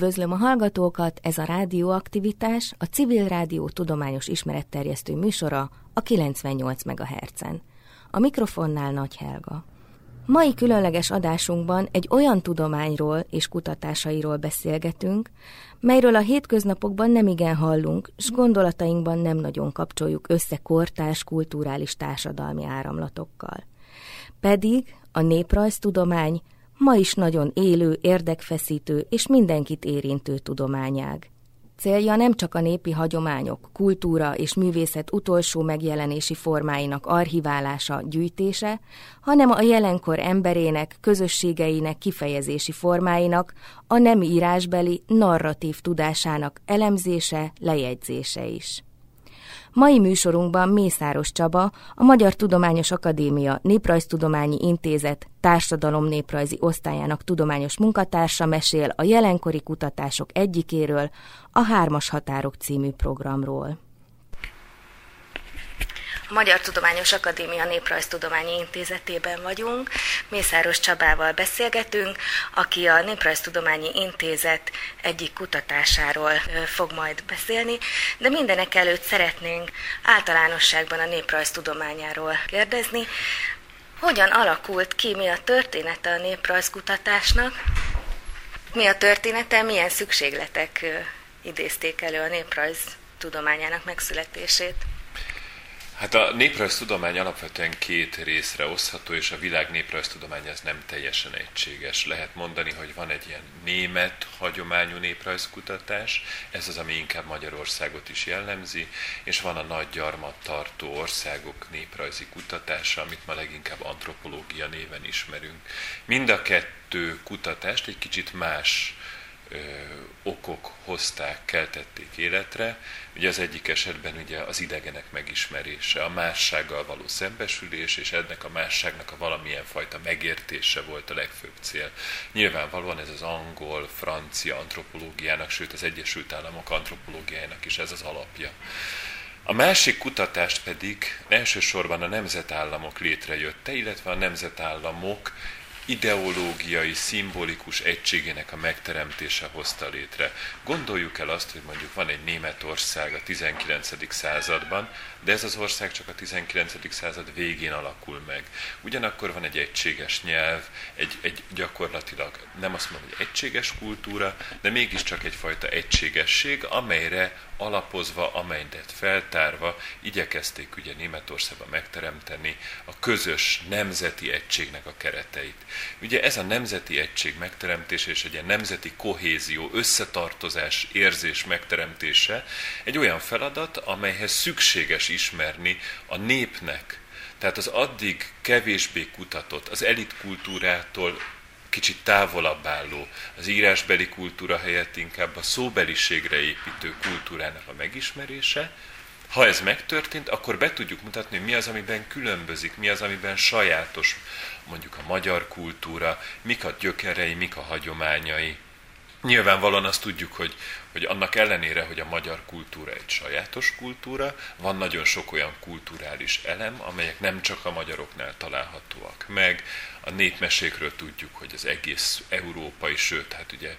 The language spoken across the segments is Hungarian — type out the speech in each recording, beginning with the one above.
Üdvözlöm a hallgatókat, ez a rádióaktivitás, a Civil Rádió tudományos ismeretterjesztő műsora a 98 MHz-en. A mikrofonnál Nagy Helga. Mai különleges adásunkban egy olyan tudományról és kutatásairól beszélgetünk, melyről a hétköznapokban nem igen hallunk, s gondolatainkban nem nagyon kapcsoljuk össze kortárs kulturális társadalmi áramlatokkal. Pedig a néprajztudomány ma is nagyon élő, érdekfeszítő és mindenkit érintő tudományág. Célja nem csak a népi hagyományok, kultúra és művészet utolsó megjelenési formáinak archiválása, gyűjtése, hanem a jelenkor emberének, közösségeinek kifejezési formáinak, a nem írásbeli, narratív tudásának elemzése, lejegyzése is. Mai műsorunkban Mészáros Csaba, a Magyar Tudományos Akadémia Néprajztudományi Intézet társadalomnéprajzi osztályának tudományos munkatársa mesél a jelenkori kutatások egyikéről, a Hármas Határok című programról. Magyar Tudományos Akadémia Néprajztudományi Intézetében vagyunk. Mészáros Csabával beszélgetünk, aki a Néprajztudományi Intézet egyik kutatásáról fog majd beszélni, de mindenek előtt szeretnénk általánosságban a néprajztudományáról kérdezni. Hogyan alakult ki, mi a története a néprajzkutatásnak? Mi a története, milyen szükségletek idézték elő a néprajz tudományának megszületését? Hát a néprajztudomány alapvetően két részre osztható, és a világ néprajztudomány az nem teljesen egységes. Lehet mondani, hogy van egy ilyen német hagyományú néprajzkutatás, ez az, ami inkább Magyarországot is jellemzi, és van a nagy gyarmat tartó országok néprajzi kutatása, amit ma leginkább antropológia néven ismerünk. Mind a kettő kutatást egy kicsit más okok hozták, keltették életre. Ugye az egyik esetben ugye az idegenek megismerése, a mássággal való szembesülés, és ennek a másságnak a valamilyen fajta megértése volt a legfőbb cél. Nyilvánvalóan ez az angol, francia antropológiának, sőt az Egyesült Államok antropológiájának is ez az alapja. A másik kutatást pedig elsősorban a nemzetállamok létrejötte, illetve a nemzetállamok ideológiai, szimbolikus egységének a megteremtése hozta létre. Gondoljuk el azt, hogy mondjuk van egy Németország a 19. században, de ez az ország csak a 19. század végén alakul meg. Ugyanakkor van egy egységes nyelv, egy, egy gyakorlatilag nem azt mondom, hogy egységes kultúra, de mégiscsak egyfajta egységesség, amelyre alapozva, amelyet feltárva igyekezték ugye Németországban megteremteni a közös nemzeti egységnek a kereteit. Ugye ez a nemzeti egység megteremtése és egy ilyen nemzeti kohézió, összetartozás, érzés megteremtése egy olyan feladat, amelyhez szükséges ismerni a népnek, tehát az addig kevésbé kutatott, az elit kultúrától kicsit távolabb álló, az írásbeli kultúra helyett inkább a szóbeliségre építő kultúrának a megismerése. Ha ez megtörtént, akkor be tudjuk mutatni, hogy mi az, amiben különbözik, mi az, amiben sajátos mondjuk a magyar kultúra, mik a gyökerei, mik a hagyományai. Nyilvánvalóan azt tudjuk, hogy, hogy annak ellenére, hogy a magyar kultúra egy sajátos kultúra, van nagyon sok olyan kulturális elem, amelyek nem csak a magyaroknál találhatóak meg. A népmesékről tudjuk, hogy az egész európai, sőt, hát ugye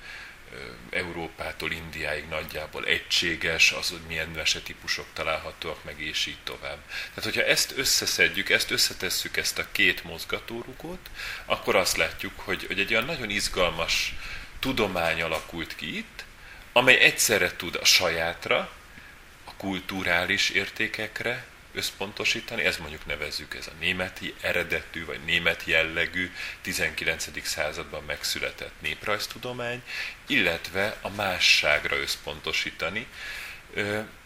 Európától Indiáig nagyjából egységes, az, hogy milyen mesetípusok találhatóak meg, és így tovább. Tehát, hogyha ezt összeszedjük, ezt összetesszük, ezt a két mozgatórugót, akkor azt látjuk, hogy, hogy egy olyan nagyon izgalmas tudomány alakult ki itt, amely egyszerre tud a sajátra, a kulturális értékekre összpontosítani, ez mondjuk nevezzük ez a németi eredetű, vagy német jellegű 19. században megszületett néprajztudomány, illetve a másságra összpontosítani,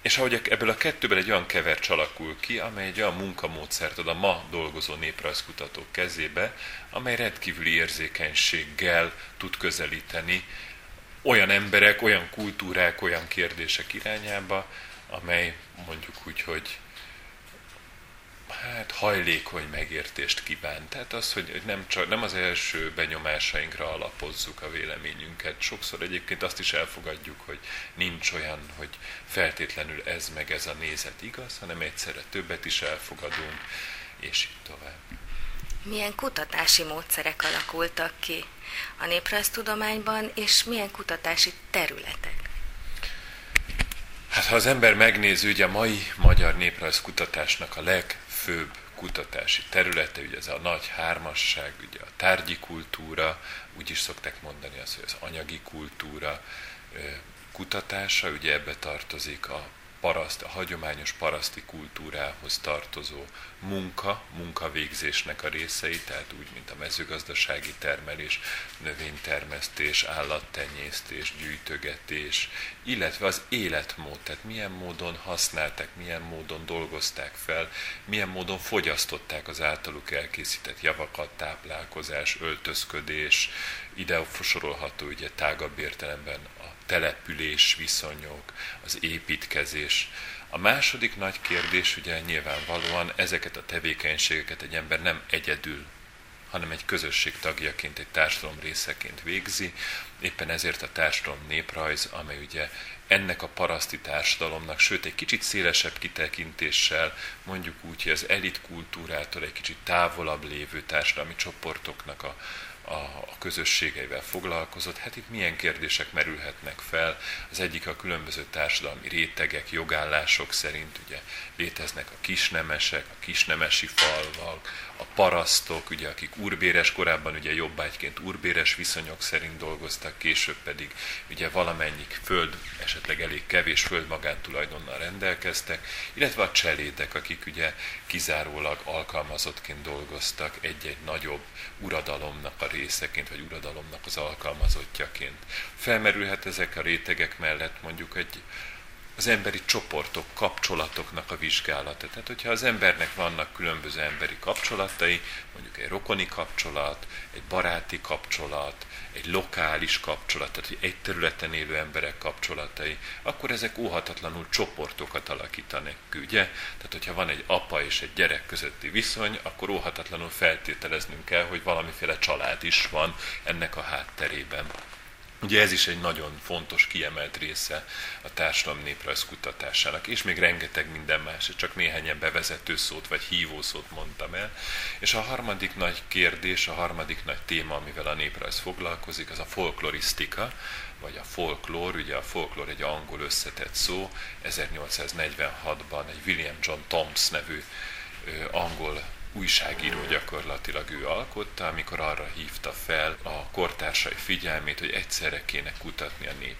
és ahogy ebből a kettőből egy olyan kevercs alakul ki, amely egy olyan munkamódszert ad a ma dolgozó néprajzkutatók kezébe, amely rendkívüli érzékenységgel tud közelíteni olyan emberek, olyan kultúrák, olyan kérdések irányába, amely mondjuk úgy, hogy hát hajlékony megértést kíván. Tehát az, hogy nem, csak, nem az első benyomásainkra alapozzuk a véleményünket. Sokszor egyébként azt is elfogadjuk, hogy nincs olyan, hogy feltétlenül ez meg ez a nézet igaz, hanem egyszerre többet is elfogadunk, és így tovább. Milyen kutatási módszerek alakultak ki a néprajztudományban, és milyen kutatási területek? Hát ha az ember megnézi, ugye a mai magyar néprajzkutatásnak a legfőbb kutatási területe, ugye ez a nagy hármasság, ugye a tárgyi kultúra, úgy is szokták mondani azt, hogy az anyagi kultúra kutatása, ugye ebbe tartozik a paraszt, a hagyományos paraszti kultúrához tartozó munka, munkavégzésnek a részei, tehát úgy, mint a mezőgazdasági termelés, növénytermesztés, állattenyésztés, gyűjtögetés, illetve az életmód, tehát milyen módon használták, milyen módon dolgozták fel, milyen módon fogyasztották az általuk elkészített javakat, táplálkozás, öltözködés, ide sorolható ugye tágabb értelemben település viszonyok, az építkezés. A második nagy kérdés ugye nyilvánvalóan ezeket a tevékenységeket egy ember nem egyedül, hanem egy közösség tagjaként, egy társadalom részeként végzi. Éppen ezért a társadalom néprajz, amely ugye ennek a paraszti társadalomnak, sőt egy kicsit szélesebb kitekintéssel, mondjuk úgy, hogy az elit kultúrától egy kicsit távolabb lévő társadalmi csoportoknak a, a, a közösségeivel foglalkozott. Hát itt milyen kérdések merülhetnek fel? Az egyik a különböző társadalmi rétegek, jogállások szerint ugye léteznek a kisnemesek, a kisnemesi falvak, a parasztok, ugye, akik urbéres, korábban ugye jobbágyként urbéres viszonyok szerint dolgoztak, később pedig ugye valamennyik föld, esetleg elég kevés föld magántulajdonnal rendelkeztek, illetve a cselédek, akik ugye kizárólag alkalmazottként dolgoztak egy-egy nagyobb uradalomnak a részeként, vagy uradalomnak az alkalmazottjaként. Felmerülhet ezek a rétegek mellett mondjuk egy az emberi csoportok, kapcsolatoknak a vizsgálata. Tehát, hogyha az embernek vannak különböző emberi kapcsolatai, mondjuk egy rokoni kapcsolat, egy baráti kapcsolat, egy lokális kapcsolat, tehát egy területen élő emberek kapcsolatai, akkor ezek óhatatlanul csoportokat alakítanak, ugye? Tehát, hogyha van egy apa és egy gyerek közötti viszony, akkor óhatatlanul feltételeznünk kell, hogy valamiféle család is van ennek a hátterében. Ugye ez is egy nagyon fontos, kiemelt része a társadalom néprajz kutatásának, és még rengeteg minden más, csak néhány bevezető szót vagy hívó szót mondtam el. És a harmadik nagy kérdés, a harmadik nagy téma, amivel a néprajz foglalkozik, az a folklorisztika, vagy a folklór, ugye a folklór egy angol összetett szó, 1846-ban egy William John Toms nevű angol újságíró gyakorlatilag ő alkotta, amikor arra hívta fel a kortársai figyelmét, hogy egyszerre kéne kutatni a nép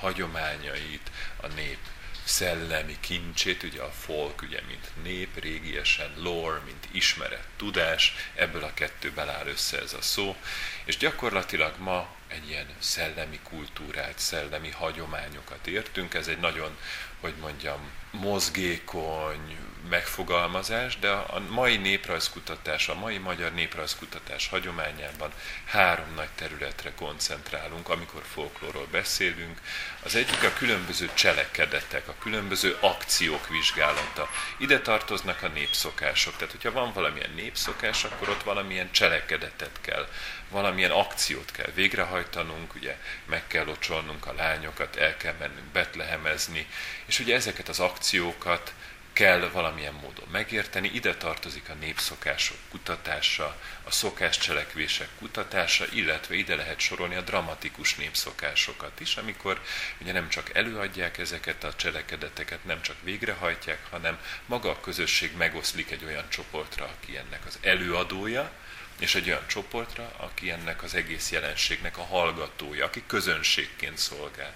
hagyományait, a nép szellemi kincsét, ugye a folk, ugye, mint nép, régiesen lore, mint ismeret, tudás, ebből a kettőből áll össze ez a szó, és gyakorlatilag ma egy ilyen szellemi kultúrát, szellemi hagyományokat értünk, ez egy nagyon, hogy mondjam, mozgékony, megfogalmazás, de a mai néprajzkutatás, a mai magyar néprajzkutatás hagyományában három nagy területre koncentrálunk, amikor folklóról beszélünk. Az egyik a különböző cselekedetek, a különböző akciók vizsgálata. Ide tartoznak a népszokások, tehát hogyha van valamilyen népszokás, akkor ott valamilyen cselekedetet kell, valamilyen akciót kell végrehajtanunk, ugye meg kell locsolnunk a lányokat, el kell mennünk betlehemezni, és ugye ezeket az akciókat kell valamilyen módon megérteni. Ide tartozik a népszokások kutatása, a szokáscselekvések kutatása, illetve ide lehet sorolni a dramatikus népszokásokat is, amikor ugye nem csak előadják ezeket a cselekedeteket, nem csak végrehajtják, hanem maga a közösség megoszlik egy olyan csoportra, aki ennek az előadója, és egy olyan csoportra, aki ennek az egész jelenségnek a hallgatója, aki közönségként szolgál.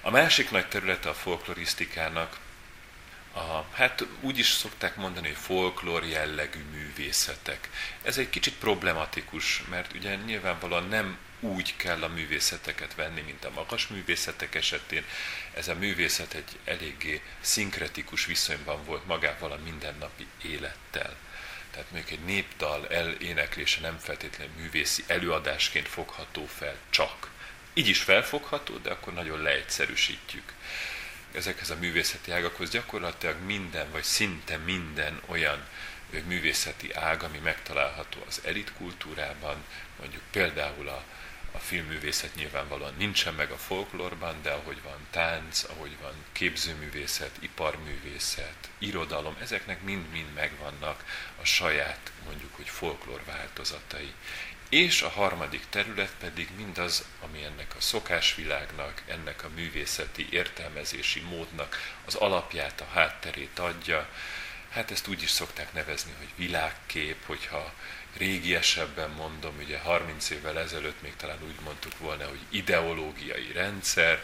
A másik nagy területe a folklorisztikának a, hát úgy is szokták mondani, hogy folklór jellegű művészetek. Ez egy kicsit problematikus, mert ugye nyilvánvalóan nem úgy kell a művészeteket venni, mint a magas művészetek esetén. Ez a művészet egy eléggé szinkretikus viszonyban volt magával a mindennapi élettel. Tehát mondjuk egy népdal eléneklése nem feltétlenül művészi előadásként fogható fel csak. Így is felfogható, de akkor nagyon leegyszerűsítjük ezekhez a művészeti ágakhoz gyakorlatilag minden, vagy szinte minden olyan művészeti ág, ami megtalálható az elit kultúrában, mondjuk például a, A filmművészet nyilvánvalóan nincsen meg a folklórban, de ahogy van tánc, ahogy van képzőművészet, iparművészet, irodalom, ezeknek mind-mind megvannak a saját, mondjuk, hogy folklór változatai. És a harmadik terület pedig mindaz, ami ennek a szokásvilágnak, ennek a művészeti értelmezési módnak az alapját, a hátterét adja. Hát ezt úgy is szokták nevezni, hogy világkép, hogyha régiesebben mondom, ugye 30 évvel ezelőtt még talán úgy mondtuk volna, hogy ideológiai rendszer,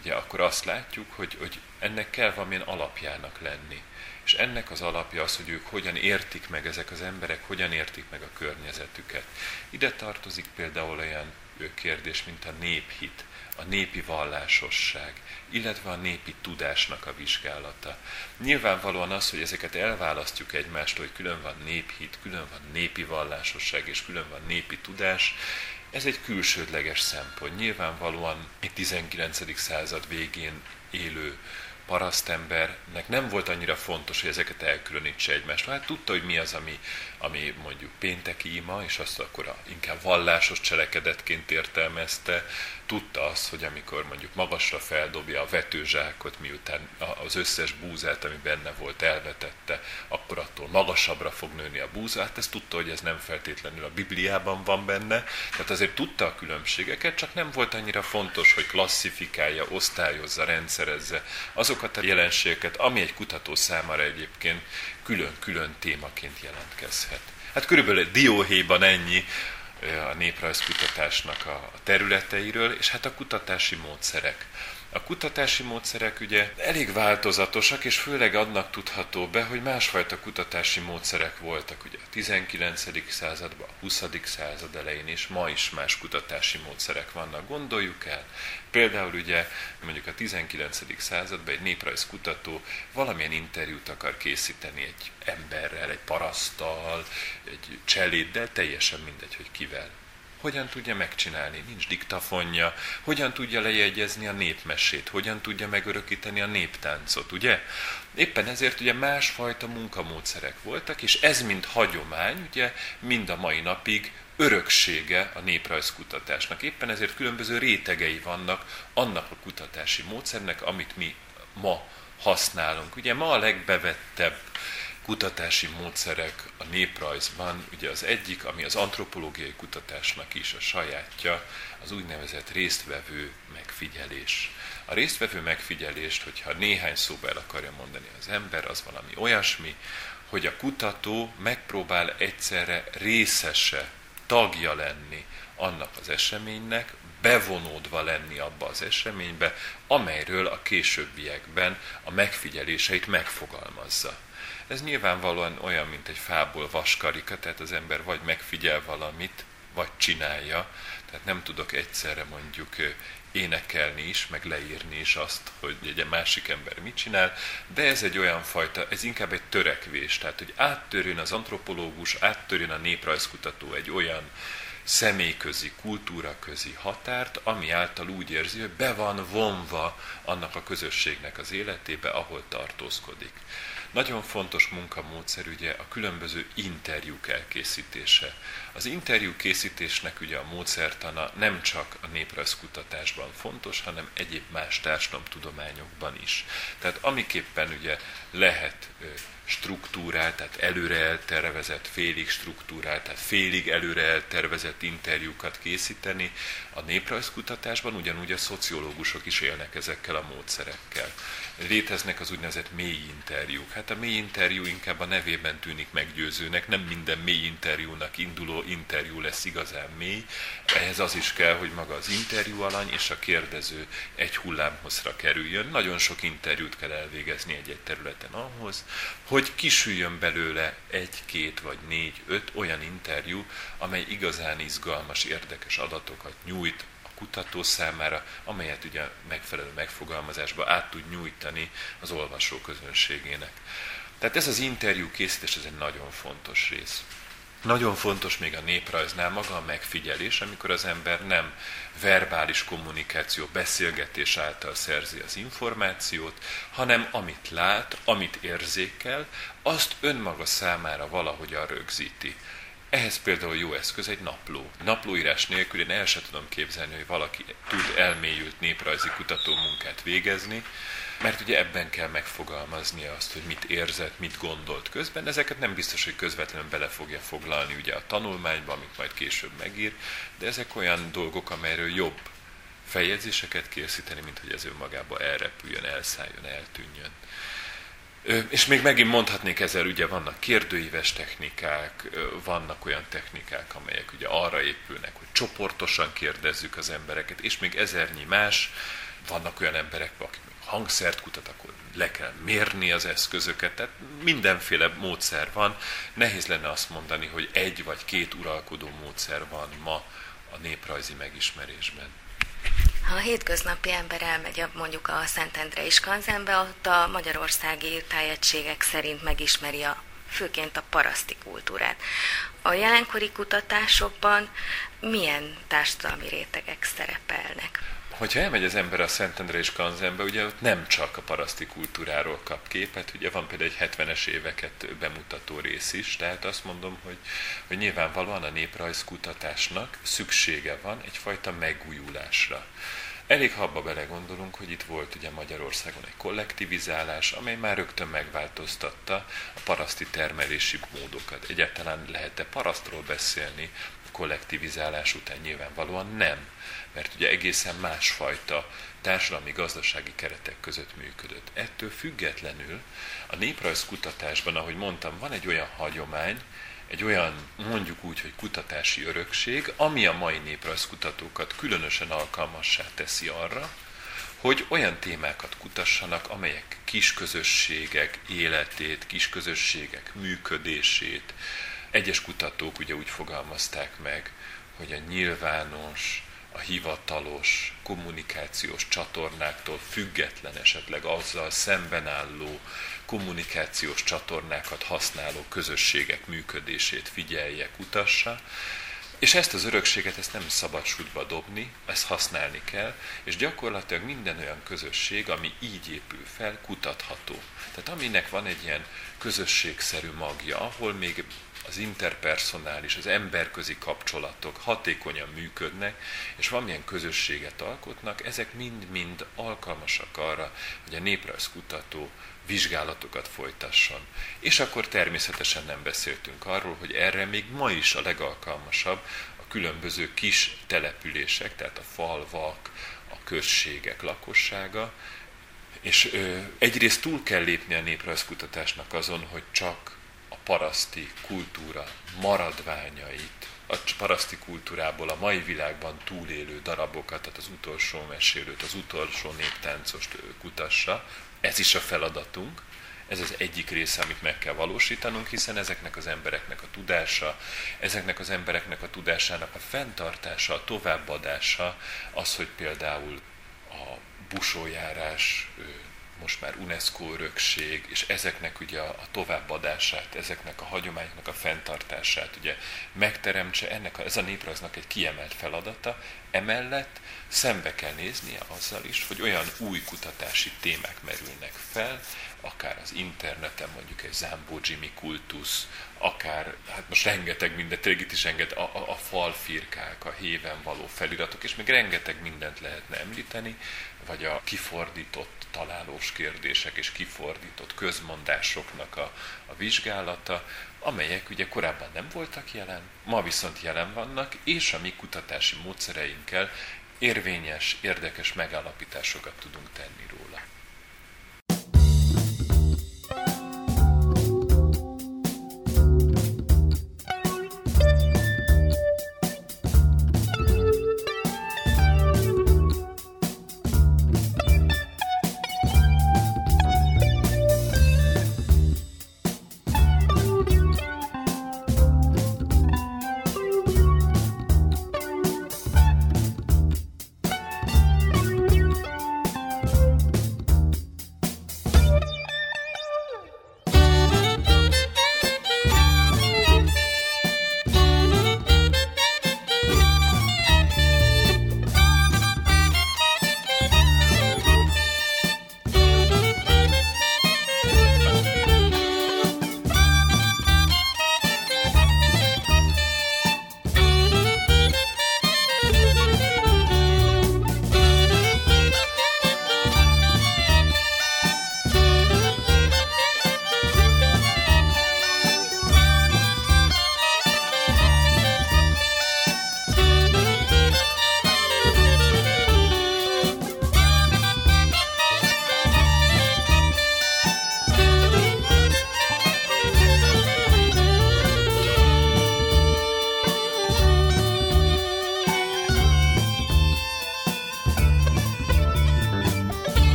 ugye akkor azt látjuk, hogy, hogy ennek kell valamilyen alapjának lenni. És ennek az alapja az, hogy ők hogyan értik meg ezek az emberek, hogyan értik meg a környezetüket. Ide tartozik például olyan kérdés, mint a néphit, a népi vallásosság, illetve a népi tudásnak a vizsgálata. Nyilvánvalóan az, hogy ezeket elválasztjuk egymástól, hogy külön van néphit, külön van népi vallásosság és külön van népi tudás, ez egy külsődleges szempont. Nyilvánvalóan egy 19. század végén élő parasztembernek nem volt annyira fontos, hogy ezeket elkülönítse egymástól. Hát tudta, hogy mi az, ami, ami mondjuk pénteki ima, és azt akkor a, inkább vallásos cselekedetként értelmezte, tudta azt, hogy amikor mondjuk magasra feldobja a vetőzsákot, miután az összes búzát, ami benne volt, elvetette, akkor attól magasabbra fog nőni a búza. Hát ezt tudta, hogy ez nem feltétlenül a Bibliában van benne, tehát azért tudta a különbségeket, csak nem volt annyira fontos, hogy klasszifikálja, osztályozza, rendszerezze azokat a jelenségeket, ami egy kutató számára egyébként külön-külön témaként jelentkezhet. Hát körülbelül Dióhéjban ennyi, a néprajzkutatásnak a területeiről, és hát a kutatási módszerek. A kutatási módszerek ugye elég változatosak, és főleg annak tudható be, hogy másfajta kutatási módszerek voltak ugye a 19. században, a 20. század elején, és ma is más kutatási módszerek vannak. Gondoljuk el, például ugye mondjuk a 19. században egy néprajzkutató valamilyen interjút akar készíteni egy emberrel, egy parasztal, egy cseléddel, teljesen mindegy, hogy kivel hogyan tudja megcsinálni? Nincs diktafonja. Hogyan tudja lejegyezni a népmesét? Hogyan tudja megörökíteni a néptáncot, ugye? Éppen ezért ugye másfajta munkamódszerek voltak, és ez mind hagyomány, ugye mind a mai napig öröksége a néprajzkutatásnak. Éppen ezért különböző rétegei vannak annak a kutatási módszernek, amit mi ma használunk. Ugye ma a legbevettebb kutatási módszerek a néprajzban, ugye az egyik, ami az antropológiai kutatásnak is a sajátja, az úgynevezett résztvevő megfigyelés. A résztvevő megfigyelést, hogyha néhány szóba el akarja mondani az ember, az valami olyasmi, hogy a kutató megpróbál egyszerre részese, tagja lenni annak az eseménynek, bevonódva lenni abba az eseménybe, amelyről a későbbiekben a megfigyeléseit megfogalmazza. Ez nyilvánvalóan olyan, mint egy fából vaskarika, tehát az ember vagy megfigyel valamit, vagy csinálja, tehát nem tudok egyszerre mondjuk énekelni is, meg leírni is azt, hogy egy másik ember mit csinál, de ez egy olyan fajta, ez inkább egy törekvés, tehát hogy áttörjön az antropológus, áttörjön a néprajzkutató egy olyan személyközi, kultúraközi határt, ami által úgy érzi, hogy be van vonva annak a közösségnek az életébe, ahol tartózkodik. Nagyon fontos munkamódszer ugye a különböző interjúk elkészítése. Az interjú készítésnek ugye a módszertana nem csak a néprajzkutatásban fontos, hanem egyéb más társadalomtudományokban is. Tehát amiképpen ugye lehet struktúrát, tehát előre eltervezett, félig struktúrát, tehát félig előre eltervezett interjúkat készíteni. A néprajzkutatásban ugyanúgy a szociológusok is élnek ezekkel a módszerekkel. Léteznek az úgynevezett mély interjúk. Hát a mély interjú inkább a nevében tűnik meggyőzőnek, nem minden mély interjúnak induló interjú lesz igazán mély. Ehhez az is kell, hogy maga az interjú alany és a kérdező egy hullámhozra kerüljön. Nagyon sok interjút kell elvégezni egy-egy területen ahhoz, hogy kisüljön belőle egy-két vagy négy-öt olyan interjú, amely igazán izgalmas, érdekes adatokat nyújt kutató számára, amelyet ugye megfelelő megfogalmazásba át tud nyújtani az olvasó közönségének. Tehát ez az interjú készítés, ez egy nagyon fontos rész. Nagyon fontos még a néprajznál maga a megfigyelés, amikor az ember nem verbális kommunikáció, beszélgetés által szerzi az információt, hanem amit lát, amit érzékel, azt önmaga számára valahogyan rögzíti. Ehhez például jó eszköz egy napló. Naplóírás nélkül én el sem tudom képzelni, hogy valaki tud elmélyült néprajzi kutató munkát végezni, mert ugye ebben kell megfogalmaznia azt, hogy mit érzett, mit gondolt közben. Ezeket nem biztos, hogy közvetlenül bele fogja foglalni ugye a tanulmányba, amit majd később megír, de ezek olyan dolgok, amelyről jobb feljegyzéseket készíteni, mint hogy ez önmagába elrepüljön, elszálljon, eltűnjön. És még megint mondhatnék ezzel, ugye vannak kérdőíves technikák, vannak olyan technikák, amelyek ugye arra épülnek, hogy csoportosan kérdezzük az embereket, és még ezernyi más, vannak olyan emberek, akik hangszert kutat, akkor le kell mérni az eszközöket, tehát mindenféle módszer van. Nehéz lenne azt mondani, hogy egy vagy két uralkodó módszer van ma a néprajzi megismerésben. Ha a hétköznapi ember elmegy mondjuk a Szentendrei Skanzenbe, ott a magyarországi tájegységek szerint megismeri a főként a paraszti kultúrát. A jelenkori kutatásokban milyen társadalmi rétegek szerepelnek? hogyha elmegy az ember a Szentendre és Kanzenbe, ugye ott nem csak a paraszti kultúráról kap képet, ugye van például egy 70-es éveket bemutató rész is, tehát azt mondom, hogy, hogy nyilvánvalóan a néprajzkutatásnak szüksége van egyfajta megújulásra. Elég ha abba belegondolunk, hogy itt volt ugye Magyarországon egy kollektivizálás, amely már rögtön megváltoztatta a paraszti termelési módokat. Egyáltalán lehet-e parasztról beszélni kollektivizálás után? Nyilvánvalóan nem mert ugye egészen másfajta társadalmi-gazdasági keretek között működött. Ettől függetlenül a néprajzkutatásban, ahogy mondtam, van egy olyan hagyomány, egy olyan, mondjuk úgy, hogy kutatási örökség, ami a mai néprajzkutatókat különösen alkalmassá teszi arra, hogy olyan témákat kutassanak, amelyek kisközösségek életét, kisközösségek működését, egyes kutatók ugye úgy fogalmazták meg, hogy a nyilvános, a hivatalos kommunikációs csatornáktól független, esetleg azzal szemben álló kommunikációs csatornákat használó közösségek működését figyelje, kutassa, és ezt az örökséget ezt nem szabad sútba dobni, ezt használni kell, és gyakorlatilag minden olyan közösség, ami így épül fel, kutatható. Tehát aminek van egy ilyen közösségszerű magja, ahol még az interpersonális, az emberközi kapcsolatok hatékonyan működnek, és valamilyen közösséget alkotnak, ezek mind-mind alkalmasak arra, hogy a néprajzkutató vizsgálatokat folytasson. És akkor természetesen nem beszéltünk arról, hogy erre még ma is a legalkalmasabb a különböző kis települések, tehát a falvak, a községek lakossága, és ö, egyrészt túl kell lépni a néprajzkutatásnak azon, hogy csak paraszti kultúra maradványait, a paraszti kultúrából a mai világban túlélő darabokat, tehát az utolsó mesélőt, az utolsó néptáncost kutassa. Ez is a feladatunk, ez az egyik része, amit meg kell valósítanunk, hiszen ezeknek az embereknek a tudása, ezeknek az embereknek a tudásának a fenntartása, a továbbadása, az, hogy például a busójárás most már UNESCO örökség, és ezeknek ugye a, továbbadását, ezeknek a hagyományoknak a fenntartását ugye megteremtse, ennek a, ez a néprajznak egy kiemelt feladata, emellett szembe kell néznie azzal is, hogy olyan új kutatási témák merülnek fel, akár az interneten mondjuk egy Zambó Jimmy kultusz, akár, hát most rengeteg mindent, tényleg itt is enged, a, a, a falfirkák, a héven való feliratok, és még rengeteg mindent lehetne említeni, vagy a kifordított találós kérdések és kifordított közmondásoknak a, a vizsgálata, amelyek ugye korábban nem voltak jelen, ma viszont jelen vannak, és a mi kutatási módszereinkkel érvényes, érdekes megállapításokat tudunk tenni róla.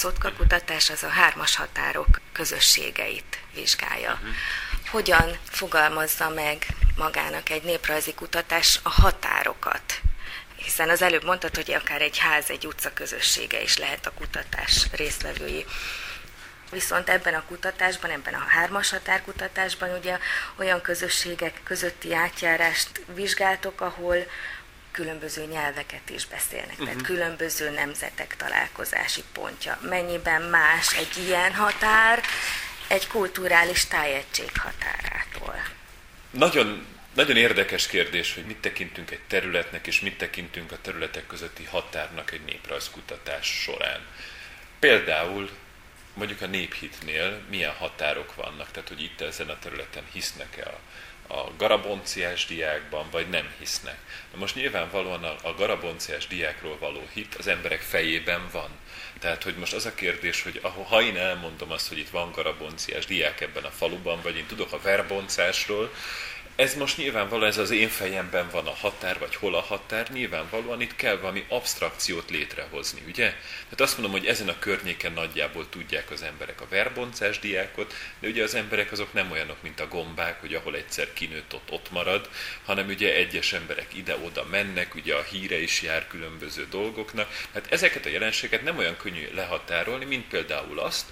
Az OTKA kutatás az a hármas határok közösségeit vizsgálja. Uh-huh. Hogyan fogalmazza meg magának egy néprajzi kutatás a határokat? Hiszen az előbb mondtad, hogy akár egy ház, egy utca közössége is lehet a kutatás résztvevői. Viszont ebben a kutatásban, ebben a hármas határkutatásban ugye olyan közösségek közötti átjárást vizsgáltok, ahol különböző nyelveket is beszélnek, uh-huh. tehát mhm. különböző nemzetek találkozási pontja. Mennyiben más egy ilyen határ egy kulturális tájegység határától? Nagyon, nagyon érdekes kérdés, hogy mit tekintünk egy területnek, és mit tekintünk a területek közötti határnak egy néprajzkutatás során. Például mondjuk a néphitnél milyen határok vannak, tehát hogy itt ezen a területen hisznek-e a, a garabonciás diákban, vagy nem hisznek. Na most nyilvánvalóan a, a garabonciás diákról való hit az emberek fejében van. Tehát, hogy most az a kérdés, hogy ha én elmondom azt, hogy itt van garabonciás diák ebben a faluban, vagy én tudok a verboncásról, ez most nyilvánvalóan ez az én fejemben van a határ, vagy hol a határ, nyilvánvalóan itt kell valami abstrakciót létrehozni, ugye? Tehát azt mondom, hogy ezen a környéken nagyjából tudják az emberek a verboncás diákot, de ugye az emberek azok nem olyanok, mint a gombák, hogy ahol egyszer kinőtt, ott, ott marad, hanem ugye egyes emberek ide-oda mennek, ugye a híre is jár különböző dolgoknak. Hát ezeket a jelenségeket nem olyan könnyű lehatárolni, mint például azt,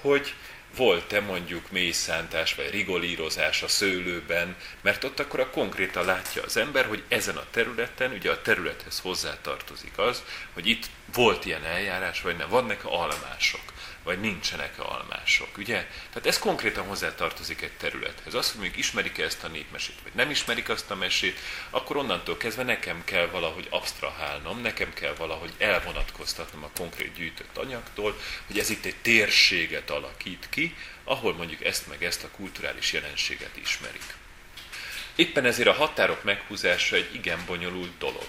hogy volt-e mondjuk mélyszántás vagy rigolírozás a szőlőben, mert ott akkor a konkrétan látja az ember, hogy ezen a területen, ugye a területhez hozzátartozik az, hogy itt volt ilyen eljárás, vagy nem, vannak almások vagy nincsenek -e almások, ugye? Tehát ez konkrétan hozzátartozik egy területhez. Az, hogy mondjuk ismerik-e ezt a népmesét, vagy nem ismerik azt a mesét, akkor onnantól kezdve nekem kell valahogy abstrahálnom, nekem kell valahogy elvonatkoztatnom a konkrét gyűjtött anyagtól, hogy ez itt egy térséget alakít ki, ahol mondjuk ezt meg ezt a kulturális jelenséget ismerik. Éppen ezért a határok meghúzása egy igen bonyolult dolog.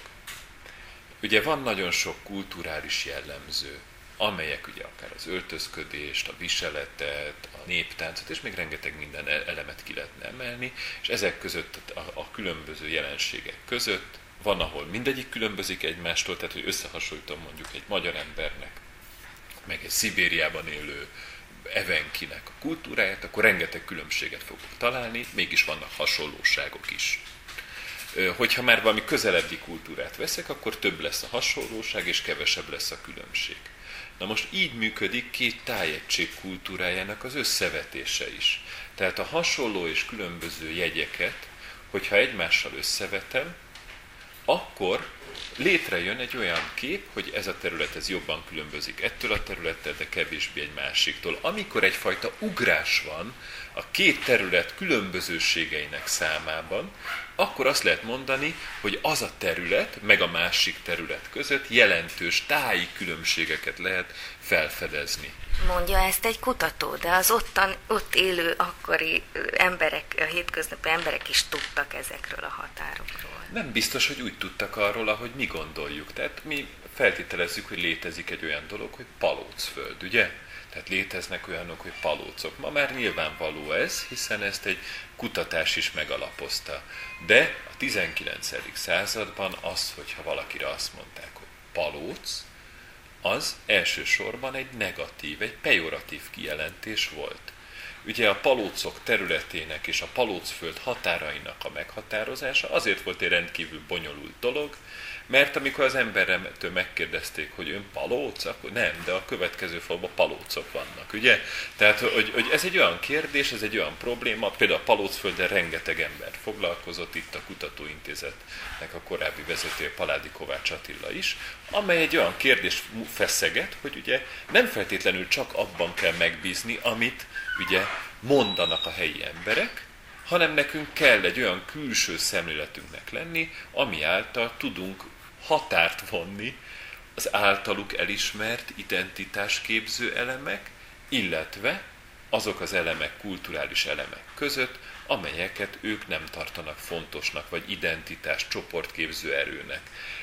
Ugye van nagyon sok kulturális jellemző, amelyek ugye akár az öltözködést, a viseletet, a néptáncot, és még rengeteg minden e- elemet ki lehetne emelni, és ezek között, a, a különböző jelenségek között van, ahol mindegyik különbözik egymástól, tehát hogy összehasonlítom mondjuk egy magyar embernek, meg egy Szibériában élő evenkinek a kultúráját, akkor rengeteg különbséget fogok találni, mégis vannak hasonlóságok is. Hogyha már valami közelebbi kultúrát veszek, akkor több lesz a hasonlóság, és kevesebb lesz a különbség. Na most így működik két tájegység kultúrájának az összevetése is. Tehát a hasonló és különböző jegyeket, hogyha egymással összevetem, akkor létrejön egy olyan kép, hogy ez a terület ez jobban különbözik ettől a területtel, de kevésbé egy másiktól. Amikor egyfajta ugrás van a két terület különbözőségeinek számában, akkor azt lehet mondani, hogy az a terület, meg a másik terület között jelentős táji különbségeket lehet felfedezni. Mondja ezt egy kutató, de az ottan, ott élő akkori emberek, a hétköznapi emberek is tudtak ezekről a határokról. Nem biztos, hogy úgy tudtak arról, ahogy mi gondoljuk. Tehát mi feltételezzük, hogy létezik egy olyan dolog, hogy palócföld, ugye? Tehát léteznek olyanok, hogy palócok. Ma már nyilvánvaló ez, hiszen ezt egy kutatás is megalapozta. De a 19. században az, hogyha valakire azt mondták, hogy palóc, az elsősorban egy negatív, egy pejoratív kijelentés volt. Ugye a palócok területének és a palócföld határainak a meghatározása azért volt egy rendkívül bonyolult dolog, mert amikor az emberemtől megkérdezték, hogy ön palóc, akkor nem, de a következő falban palócok vannak, ugye? Tehát, hogy, hogy ez egy olyan kérdés, ez egy olyan probléma, például a palócfölddel rengeteg ember foglalkozott, itt a Kutatóintézetnek a korábbi vezetője Paládi Kovács Attila is, amely egy olyan kérdés feszeget, hogy ugye nem feltétlenül csak abban kell megbízni, amit ugye mondanak a helyi emberek, hanem nekünk kell egy olyan külső szemléletünknek lenni, ami által tudunk határt vonni az általuk elismert identitásképző elemek, illetve azok az elemek, kulturális elemek között, amelyeket ők nem tartanak fontosnak, vagy identitás csoportképző erőnek.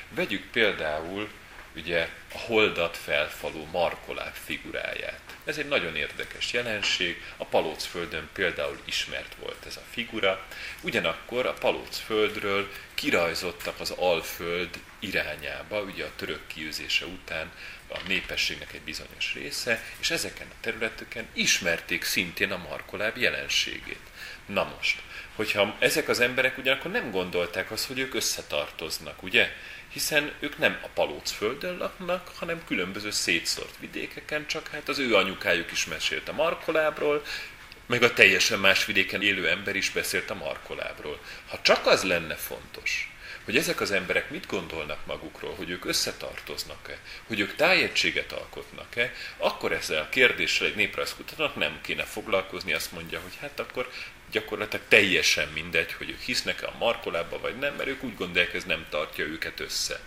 Vegyük például ugye a holdat felfaló markoláb figuráját. Ez egy nagyon érdekes jelenség, a Palócföldön például ismert volt ez a figura, ugyanakkor a Palócföldről kirajzottak az Alföld irányába, ugye a török kiűzése után a népességnek egy bizonyos része, és ezeken a területeken ismerték szintén a markoláb jelenségét. Na most, hogyha ezek az emberek ugyanakkor nem gondolták azt, hogy ők összetartoznak, ugye? Hiszen ők nem a palóc földön laknak, hanem különböző szétszórt vidékeken, csak hát az ő anyukájuk is mesélt a markolábról, meg a teljesen más vidéken élő ember is beszélt a markolábról. Ha csak az lenne fontos, hogy ezek az emberek mit gondolnak magukról, hogy ők összetartoznak-e, hogy ők tájegységet alkotnak-e, akkor ezzel a kérdéssel egy néprajzkutatónak nem kéne foglalkozni, azt mondja, hogy hát akkor gyakorlatilag teljesen mindegy, hogy ők hisznek-e a markolába vagy nem, mert ők úgy gondolják, ez nem tartja őket össze.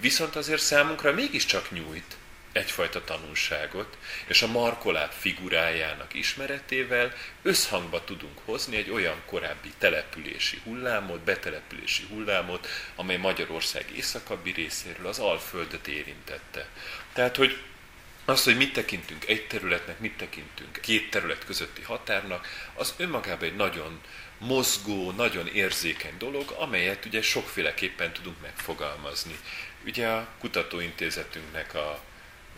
Viszont azért számunkra mégiscsak nyújt egyfajta tanulságot, és a markoláb figurájának ismeretével összhangba tudunk hozni egy olyan korábbi települési hullámot, betelepülési hullámot, amely Magyarország északabbi részéről az Alföldet érintette. Tehát, hogy az, hogy mit tekintünk egy területnek, mit tekintünk két terület közötti határnak, az önmagában egy nagyon mozgó, nagyon érzékeny dolog, amelyet ugye sokféleképpen tudunk megfogalmazni. Ugye a kutatóintézetünknek a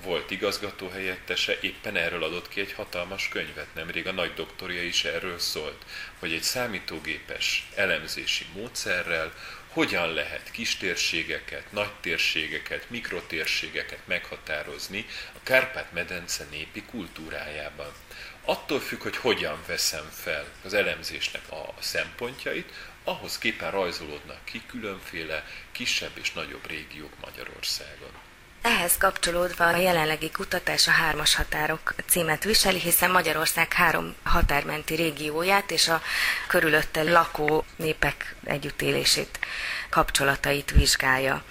volt igazgató helyettese, éppen erről adott ki egy hatalmas könyvet, nemrég a nagy doktorja is erről szólt, hogy egy számítógépes elemzési módszerrel hogyan lehet kistérségeket, nagytérségeket, mikrotérségeket meghatározni a Kárpát-medence népi kultúrájában. Attól függ, hogy hogyan veszem fel az elemzésnek a szempontjait, ahhoz képen rajzolódnak ki különféle kisebb és nagyobb régiók Magyarországon. Ehhez kapcsolódva a jelenlegi kutatás a hármas határok címet viseli, hiszen Magyarország három határmenti régióját és a körülötte lakó népek együttélését, kapcsolatait vizsgálja.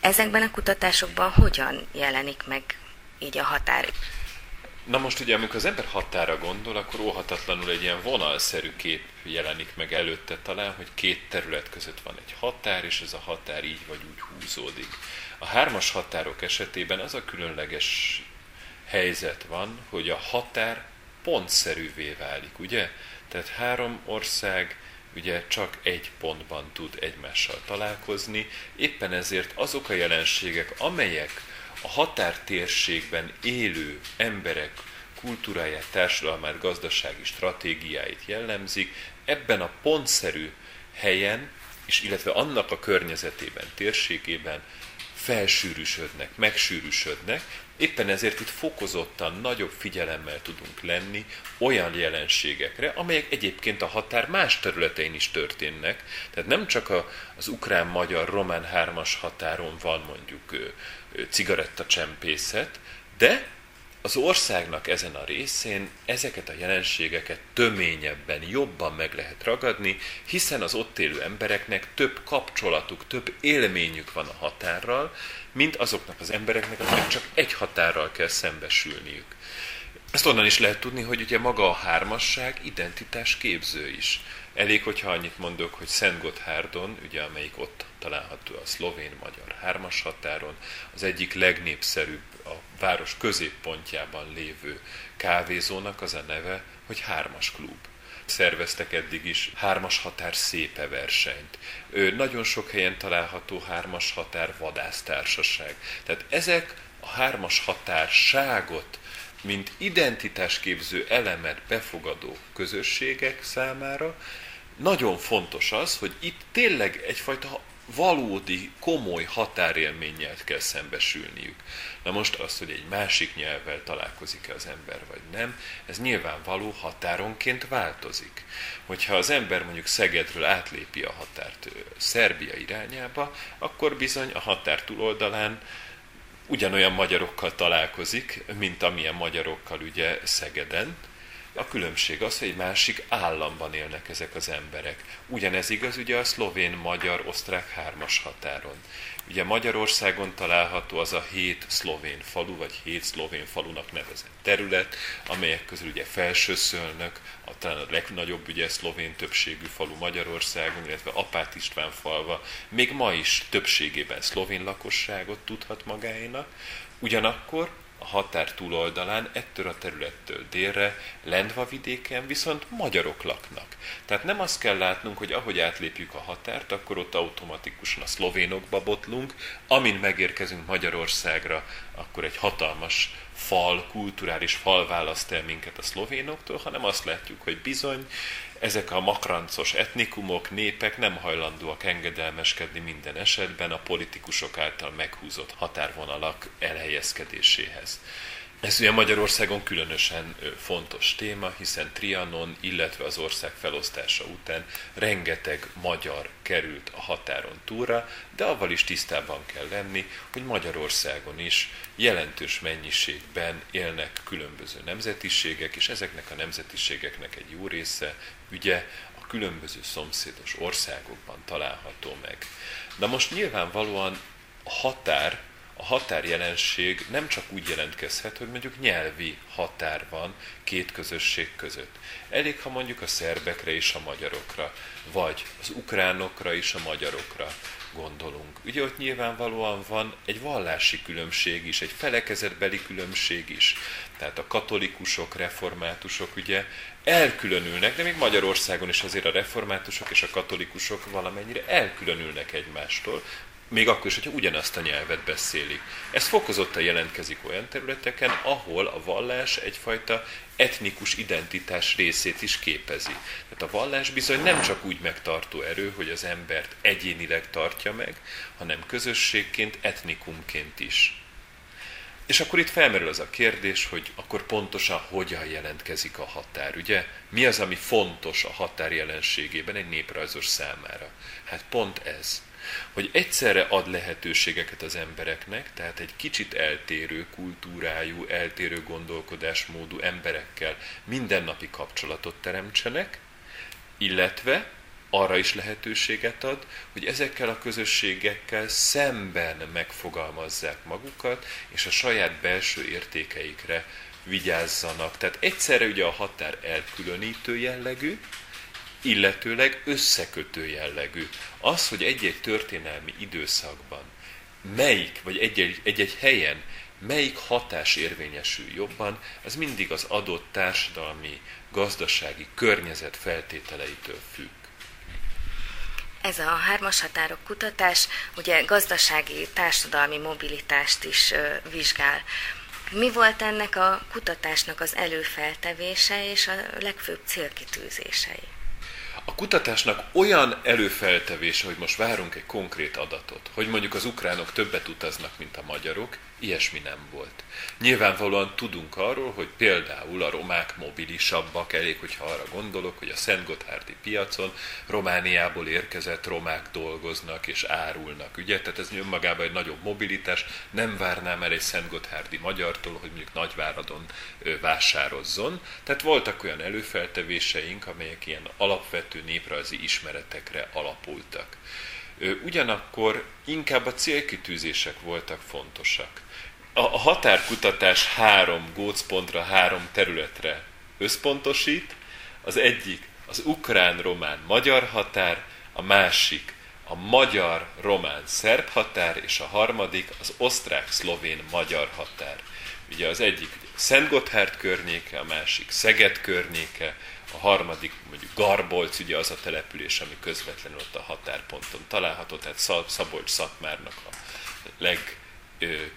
Ezekben a kutatásokban hogyan jelenik meg így a határ? Na most ugye, amikor az ember határa gondol, akkor óhatatlanul egy ilyen vonalszerű kép jelenik meg előtte talán, hogy két terület között van egy határ, és ez a határ így vagy úgy húzódik. A hármas határok esetében az a különleges helyzet van, hogy a határ pontszerűvé válik, ugye? Tehát három ország ugye csak egy pontban tud egymással találkozni, éppen ezért azok a jelenségek, amelyek a határtérségben élő emberek kultúráját, társadalmát, gazdasági stratégiáit jellemzik, ebben a pontszerű helyen, és illetve annak a környezetében, térségében felsűrűsödnek, megsűrűsödnek, éppen ezért itt fokozottan nagyobb figyelemmel tudunk lenni olyan jelenségekre, amelyek egyébként a határ más területein is történnek. Tehát nem csak a, az ukrán-magyar-román hármas határon van mondjuk cigarettacsempészet, de az országnak ezen a részén ezeket a jelenségeket töményebben, jobban meg lehet ragadni, hiszen az ott élő embereknek több kapcsolatuk, több élményük van a határral, mint azoknak az embereknek, akiknek csak egy határral kell szembesülniük. Ezt onnan is lehet tudni, hogy ugye maga a hármasság identitás képző is. Elég, hogyha annyit mondok, hogy Szent Gotthárdon, ugye amelyik ott található a szlovén-magyar hármas határon, az egyik legnépszerűbb a város középpontjában lévő kávézónak az a neve, hogy Hármas Klub. Szerveztek eddig is hármas határ szépe versenyt. Ő nagyon sok helyen található hármas határ vadásztársaság. Tehát ezek a hármas határságot mint identitásképző elemet befogadó közösségek számára nagyon fontos az, hogy itt tényleg egyfajta valódi, komoly határélménnyel kell szembesülniük. Na most az, hogy egy másik nyelvvel találkozik-e az ember, vagy nem, ez nyilvánvaló határonként változik. Hogyha az ember mondjuk Szegedről átlépi a határt Szerbia irányába, akkor bizony a határ túloldalán ugyanolyan magyarokkal találkozik, mint amilyen magyarokkal ugye Szegeden, a különbség az, hogy egy másik államban élnek ezek az emberek. Ugyanez igaz ugye a szlovén-magyar-osztrák hármas határon. Ugye Magyarországon található az a hét szlovén falu, vagy hét szlovén falunak nevezett terület, amelyek közül ugye Felsőszölnök, a talán a legnagyobb ugye szlovén többségű falu Magyarországon, illetve Apát István falva, még ma is többségében szlovén lakosságot tudhat magáénak. Ugyanakkor határ túloldalán, ettől a területtől délre, Lendva vidéken viszont magyarok laknak. Tehát nem azt kell látnunk, hogy ahogy átlépjük a határt, akkor ott automatikusan a szlovénokba botlunk, amint megérkezünk Magyarországra, akkor egy hatalmas fal, kulturális fal választ el minket a szlovénoktól, hanem azt látjuk, hogy bizony ezek a makrancos etnikumok, népek nem hajlandóak engedelmeskedni minden esetben a politikusok által meghúzott határvonalak elhelyezkedéséhez. Ez ugye Magyarországon különösen fontos téma, hiszen Trianon, illetve az ország felosztása után rengeteg magyar került a határon túlra, de avval is tisztában kell lenni, hogy Magyarországon is jelentős mennyiségben élnek különböző nemzetiségek, és ezeknek a nemzetiségeknek egy jó része ugye a különböző szomszédos országokban található meg. Na most nyilvánvalóan a határ a határjelenség nem csak úgy jelentkezhet, hogy mondjuk nyelvi határ van két közösség között. Elég, ha mondjuk a szerbekre és a magyarokra, vagy az ukránokra és a magyarokra gondolunk. Ugye ott nyilvánvalóan van egy vallási különbség is, egy felekezetbeli különbség is. Tehát a katolikusok, reformátusok ugye elkülönülnek, de még Magyarországon is azért a reformátusok és a katolikusok valamennyire elkülönülnek egymástól, még akkor is, hogyha ugyanazt a nyelvet beszélik. Ez fokozottan jelentkezik olyan területeken, ahol a vallás egyfajta etnikus identitás részét is képezi. Tehát a vallás bizony nem csak úgy megtartó erő, hogy az embert egyénileg tartja meg, hanem közösségként, etnikumként is. És akkor itt felmerül az a kérdés, hogy akkor pontosan hogyan jelentkezik a határ, ugye? Mi az, ami fontos a határ jelenségében egy néprajzos számára? Hát pont ez hogy egyszerre ad lehetőségeket az embereknek, tehát egy kicsit eltérő kultúrájú, eltérő gondolkodásmódú emberekkel mindennapi kapcsolatot teremtsenek, illetve arra is lehetőséget ad, hogy ezekkel a közösségekkel szemben megfogalmazzák magukat, és a saját belső értékeikre vigyázzanak. Tehát egyszerre ugye a határ elkülönítő jellegű, illetőleg összekötő jellegű. Az, hogy egy-egy történelmi időszakban melyik, vagy egy-egy helyen melyik hatás érvényesül jobban, az mindig az adott társadalmi, gazdasági környezet feltételeitől függ. Ez a hármas határok kutatás ugye gazdasági, társadalmi mobilitást is vizsgál. Mi volt ennek a kutatásnak az előfeltevése és a legfőbb célkitűzései? A kutatásnak olyan előfeltevése, hogy most várunk egy konkrét adatot, hogy mondjuk az ukránok többet utaznak, mint a magyarok, ilyesmi nem volt. Nyilvánvalóan tudunk arról, hogy például a romák mobilisabbak, elég, hogyha arra gondolok, hogy a Szentgotthárdi piacon Romániából érkezett romák dolgoznak és árulnak. Ugye? Tehát ez önmagában egy nagyobb mobilitás. Nem várnám el egy Szentgotthárdi magyartól, hogy mondjuk Nagyváradon vásározzon. Tehát voltak olyan előfeltevéseink, amelyek ilyen alapvető néprajzi ismeretekre alapultak. Ugyanakkor inkább a célkitűzések voltak fontosak a határkutatás három gócpontra, három területre összpontosít. Az egyik az ukrán-román-magyar határ, a másik a magyar-román-szerb határ, és a harmadik az osztrák-szlovén-magyar határ. Ugye az egyik Szentgotthárd környéke, a másik Szeged környéke, a harmadik mondjuk Garbolc, ugye az a település, ami közvetlenül ott a határponton található, tehát Szabolcs-Szatmárnak a leg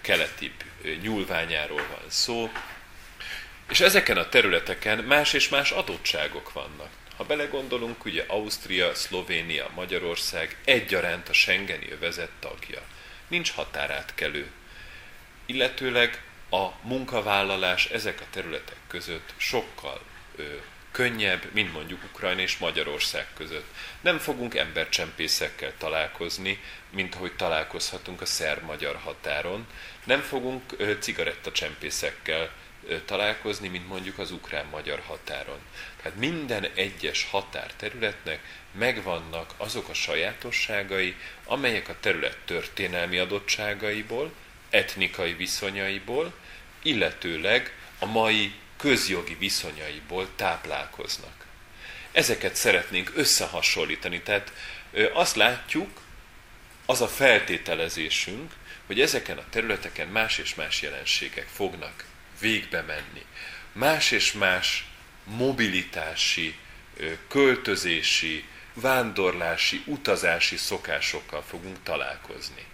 keletibb nyúlványáról van szó, és ezeken a területeken más és más adottságok vannak. Ha belegondolunk, ugye Ausztria, Szlovénia, Magyarország egyaránt a Schengeni övezet tagja. Nincs határátkelő. Illetőleg a munkavállalás ezek a területek között sokkal ö, könnyebb, mint mondjuk Ukrajna és Magyarország között. Nem fogunk embercsempészekkel találkozni, mint ahogy találkozhatunk a szer-magyar határon. Nem fogunk cigarettacsempészekkel találkozni, mint mondjuk az ukrán-magyar határon. Tehát minden egyes határterületnek megvannak azok a sajátosságai, amelyek a terület történelmi adottságaiból, etnikai viszonyaiból, illetőleg a mai közjogi viszonyaiból táplálkoznak. Ezeket szeretnénk összehasonlítani. Tehát azt látjuk, az a feltételezésünk, hogy ezeken a területeken más és más jelenségek fognak végbe menni. Más és más mobilitási, költözési, vándorlási, utazási szokásokkal fogunk találkozni.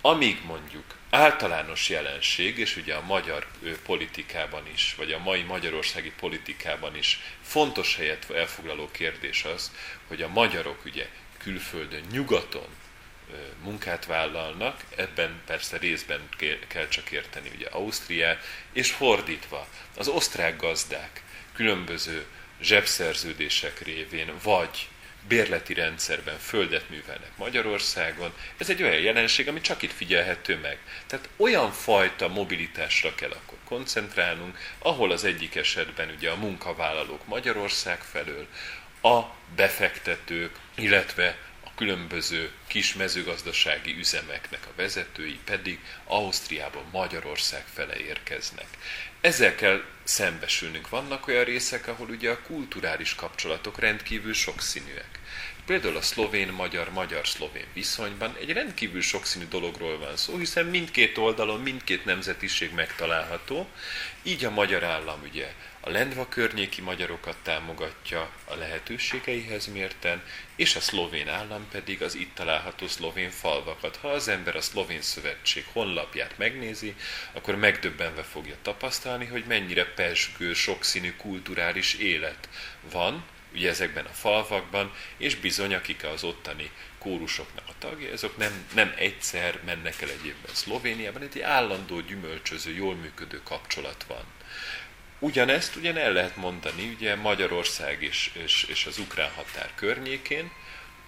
Amíg mondjuk általános jelenség, és ugye a magyar politikában is, vagy a mai magyarországi politikában is fontos helyet elfoglaló kérdés az, hogy a magyarok ugye külföldön, nyugaton munkát vállalnak, ebben persze részben kell csak érteni ugye Ausztriát, és fordítva az osztrák gazdák különböző zsebszerződések révén, vagy bérleti rendszerben földet művelnek Magyarországon, ez egy olyan jelenség, ami csak itt figyelhető meg. Tehát olyan fajta mobilitásra kell akkor koncentrálnunk, ahol az egyik esetben ugye a munkavállalók Magyarország felől, a befektetők, illetve különböző kis mezőgazdasági üzemeknek a vezetői pedig Ausztriában Magyarország fele érkeznek. Ezzel kell szembesülnünk. Vannak olyan részek, ahol ugye a kulturális kapcsolatok rendkívül sokszínűek. Például a szlovén-magyar, magyar-szlovén viszonyban egy rendkívül sokszínű dologról van szó, hiszen mindkét oldalon mindkét nemzetiség megtalálható, így a magyar állam ugye a Lendva környéki magyarokat támogatja a lehetőségeihez mérten, és a szlovén állam pedig az itt található szlovén falvakat. Ha az ember a szlovén szövetség honlapját megnézi, akkor megdöbbenve fogja tapasztalni, hogy mennyire pesgő, sokszínű kulturális élet van, ugye ezekben a falvakban, és bizony, akik az ottani kórusoknak a tagja, azok nem, nem egyszer mennek el egy évben Szlovéniában, egy állandó, gyümölcsöző, jól működő kapcsolat van. Ugyanezt ugyan el lehet mondani ugye Magyarország és, és, és az ukrán határ környékén,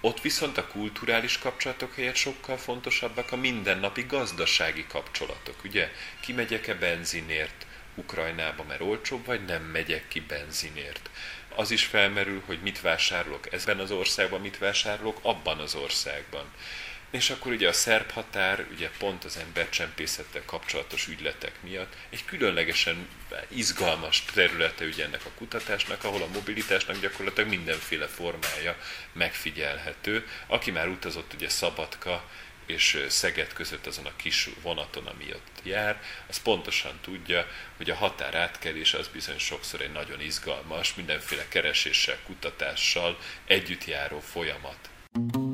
ott viszont a kulturális kapcsolatok helyett sokkal fontosabbak a mindennapi gazdasági kapcsolatok. Ugye, kimegyek-e benzinért Ukrajnába, mert olcsóbb, vagy nem megyek ki benzinért. Az is felmerül, hogy mit vásárolok ebben az országban, mit vásárolok abban az országban. És akkor ugye a szerb határ, ugye pont az embercsempészettel kapcsolatos ügyletek miatt egy különlegesen izgalmas területe ugye ennek a kutatásnak, ahol a mobilitásnak gyakorlatilag mindenféle formája megfigyelhető. Aki már utazott ugye Szabadka és Szeged között azon a kis vonaton, ami ott jár, az pontosan tudja, hogy a határ átkelés az bizony sokszor egy nagyon izgalmas, mindenféle kereséssel, kutatással együtt járó folyamat. thank you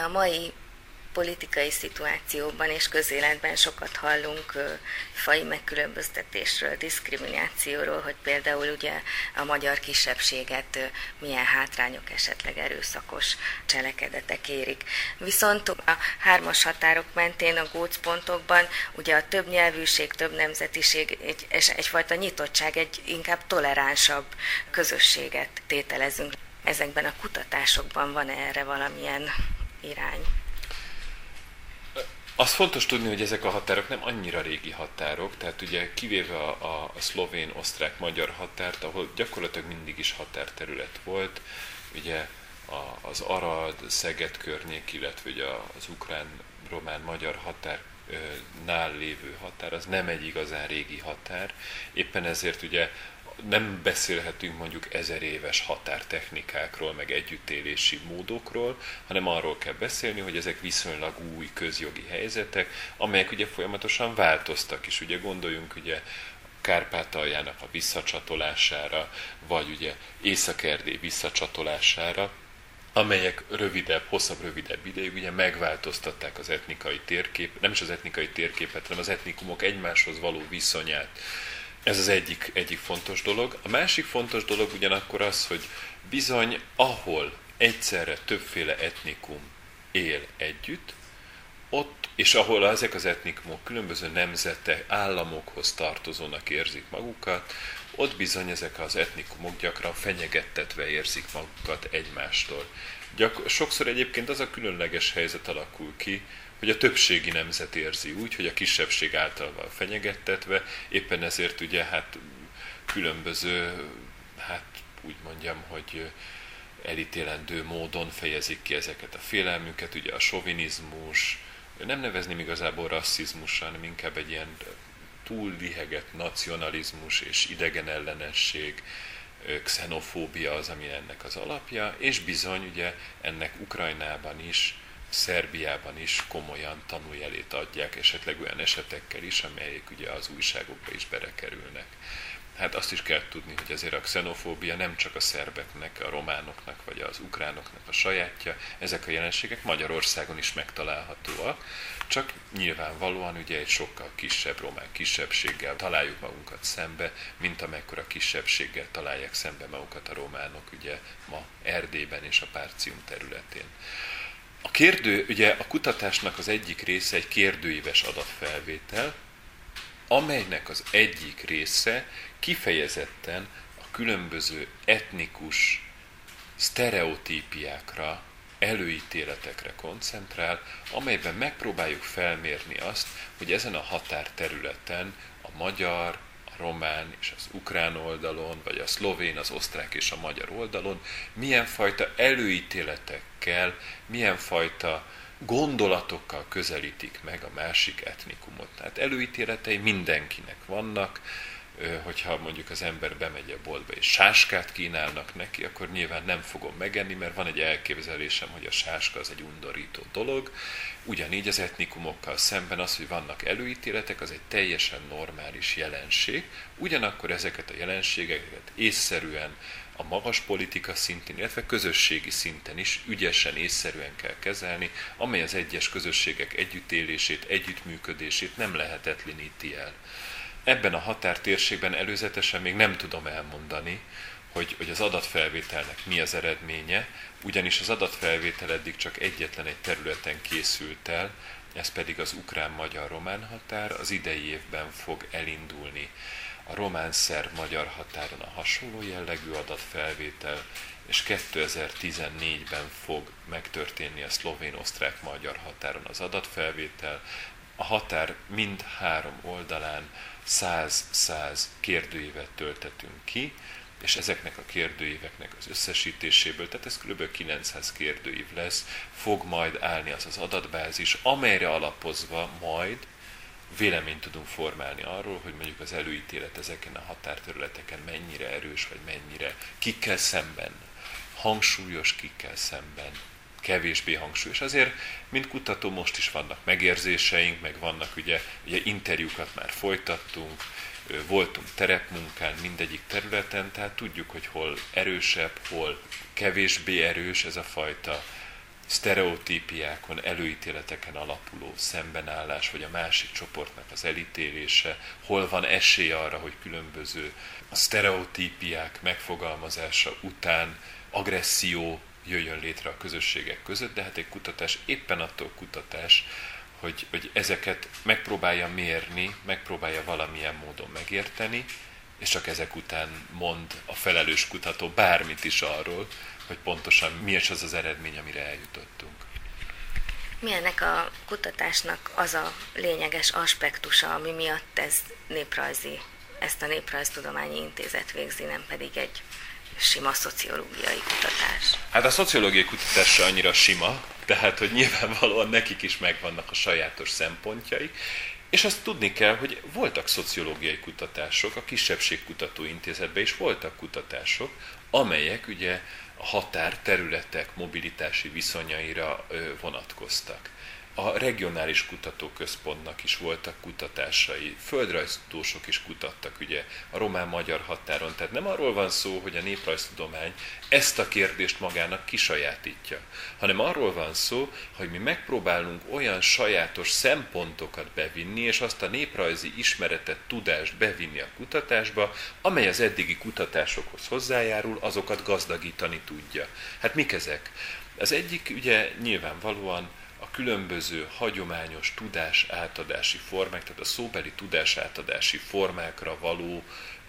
a mai politikai szituációban és közéletben sokat hallunk fai megkülönböztetésről, diszkriminációról, hogy például ugye a magyar kisebbséget milyen hátrányok, esetleg erőszakos cselekedetek érik. Viszont a hármas határok mentén a gócpontokban ugye a több nyelvűség, több nemzetiség, egy, egyfajta nyitottság, egy inkább toleránsabb közösséget tételezünk. Ezekben a kutatásokban van erre valamilyen irány? Az fontos tudni, hogy ezek a határok nem annyira régi határok, tehát ugye kivéve a, a, a szlovén, osztrák, magyar határt, ahol gyakorlatilag mindig is határterület volt, ugye a, az Arad, Szeged környék, illetve ugye az ukrán, román, magyar határnál lévő határ, az nem egy igazán régi határ. Éppen ezért ugye nem beszélhetünk mondjuk ezer éves határtechnikákról, meg együttélési módokról, hanem arról kell beszélni, hogy ezek viszonylag új közjogi helyzetek, amelyek ugye folyamatosan változtak is. Ugye gondoljunk ugye Kárpátaljának a visszacsatolására, vagy ugye Észak-Erdély visszacsatolására, amelyek rövidebb, hosszabb, rövidebb ideig ugye megváltoztatták az etnikai térkép, nem is az etnikai térképet, hanem az etnikumok egymáshoz való viszonyát ez az egyik, egyik fontos dolog. A másik fontos dolog ugyanakkor az, hogy bizony, ahol egyszerre többféle etnikum él együtt, ott, és ahol ezek az etnikumok különböző nemzetek, államokhoz tartozónak érzik magukat, ott bizony ezek az etnikumok gyakran fenyegettetve érzik magukat egymástól. Gyak, sokszor egyébként az a különleges helyzet alakul ki, hogy a többségi nemzet érzi úgy, hogy a kisebbség által van fenyegettetve, éppen ezért ugye hát különböző, hát úgy mondjam, hogy elítélendő módon fejezik ki ezeket a félelmüket, ugye a sovinizmus, nem nevezném igazából rasszizmussal, hanem inkább egy ilyen túl lihegett nacionalizmus és idegen ellenesség, xenofóbia az, ami ennek az alapja, és bizony ugye ennek Ukrajnában is Szerbiában is komolyan tanújelét adják, esetleg olyan esetekkel is, amelyek ugye az újságokba is berekerülnek. Hát azt is kell tudni, hogy azért a xenofóbia nem csak a szerbeknek, a románoknak vagy az ukránoknak a sajátja, ezek a jelenségek Magyarországon is megtalálhatóak, csak nyilvánvalóan ugye egy sokkal kisebb román kisebbséggel találjuk magunkat szembe, mint amekkora kisebbséggel találják szembe magukat a románok ugye ma Erdélyben és a Párcium területén. A kérdő, ugye a kutatásnak az egyik része egy kérdőíves adatfelvétel, amelynek az egyik része kifejezetten a különböző etnikus sztereotípiákra, előítéletekre koncentrál, amelyben megpróbáljuk felmérni azt, hogy ezen a határterületen a magyar, román és az ukrán oldalon, vagy a szlovén, az osztrák és a magyar oldalon, milyen fajta előítéletekkel, milyen fajta gondolatokkal közelítik meg a másik etnikumot. Tehát előítéletei mindenkinek vannak, hogyha mondjuk az ember bemegy a boltba és sáskát kínálnak neki, akkor nyilván nem fogom megenni, mert van egy elképzelésem, hogy a sáska az egy undorító dolog. Ugyanígy az etnikumokkal szemben az, hogy vannak előítéletek, az egy teljesen normális jelenség. Ugyanakkor ezeket a jelenségeket észszerűen a magas politika szintén, illetve közösségi szinten is ügyesen, észszerűen kell kezelni, amely az egyes közösségek együttélését, együttműködését nem lehetetleníti el. Ebben a határtérségben előzetesen még nem tudom elmondani, hogy, hogy az adatfelvételnek mi az eredménye, ugyanis az adatfelvétel eddig csak egyetlen egy területen készült el, ez pedig az ukrán-magyar-román határ, az idei évben fog elindulni a román-szerb-magyar határon a hasonló jellegű adatfelvétel, és 2014-ben fog megtörténni a szlovén-osztrák-magyar határon az adatfelvétel. A határ mind három oldalán 100-100 kérdőívet töltetünk ki, és ezeknek a kérdőíveknek az összesítéséből, tehát ez kb. 900 kérdőív lesz, fog majd állni az az adatbázis, amelyre alapozva majd véleményt tudunk formálni arról, hogy mondjuk az előítélet ezeken a határterületeken mennyire erős, vagy mennyire kikkel szemben, hangsúlyos kikkel szemben, kevésbé hangsúlyos. Azért, mint kutató, most is vannak megérzéseink, meg vannak ugye, ugye interjúkat már folytattunk, voltunk terepmunkán mindegyik területen, tehát tudjuk, hogy hol erősebb, hol kevésbé erős ez a fajta sztereotípiákon, előítéleteken alapuló szembenállás, vagy a másik csoportnak az elítélése, hol van esély arra, hogy különböző a sztereotípiák megfogalmazása után agresszió jöjjön létre a közösségek között, de hát egy kutatás éppen attól kutatás, hogy, hogy ezeket megpróbálja mérni, megpróbálja valamilyen módon megérteni, és csak ezek után mond a felelős kutató bármit is arról, hogy pontosan mi is az az eredmény, amire eljutottunk. Mi ennek a kutatásnak az a lényeges aspektusa, ami miatt ez néprajzi, ezt a Néprajztudományi Intézet végzi, nem pedig egy sima szociológiai kutatás? Hát a szociológiai kutatás annyira sima, tehát hogy nyilvánvalóan nekik is megvannak a sajátos szempontjai, és azt tudni kell, hogy voltak szociológiai kutatások, a Kisebbségkutató Intézetben is voltak kutatások, amelyek ugye határterületek mobilitási viszonyaira vonatkoztak. A regionális kutatóközpontnak is voltak kutatásai, földrajztudósok is kutattak ugye a román-magyar határon. Tehát nem arról van szó, hogy a néprajztudomány ezt a kérdést magának kisajátítja, hanem arról van szó, hogy mi megpróbálunk olyan sajátos szempontokat bevinni, és azt a néprajzi ismeretet, tudást bevinni a kutatásba, amely az eddigi kutatásokhoz hozzájárul, azokat gazdagítani tudja. Hát mik ezek? Az egyik ugye nyilvánvalóan a különböző hagyományos tudás átadási formák, tehát a szóbeli tudás átadási formákra való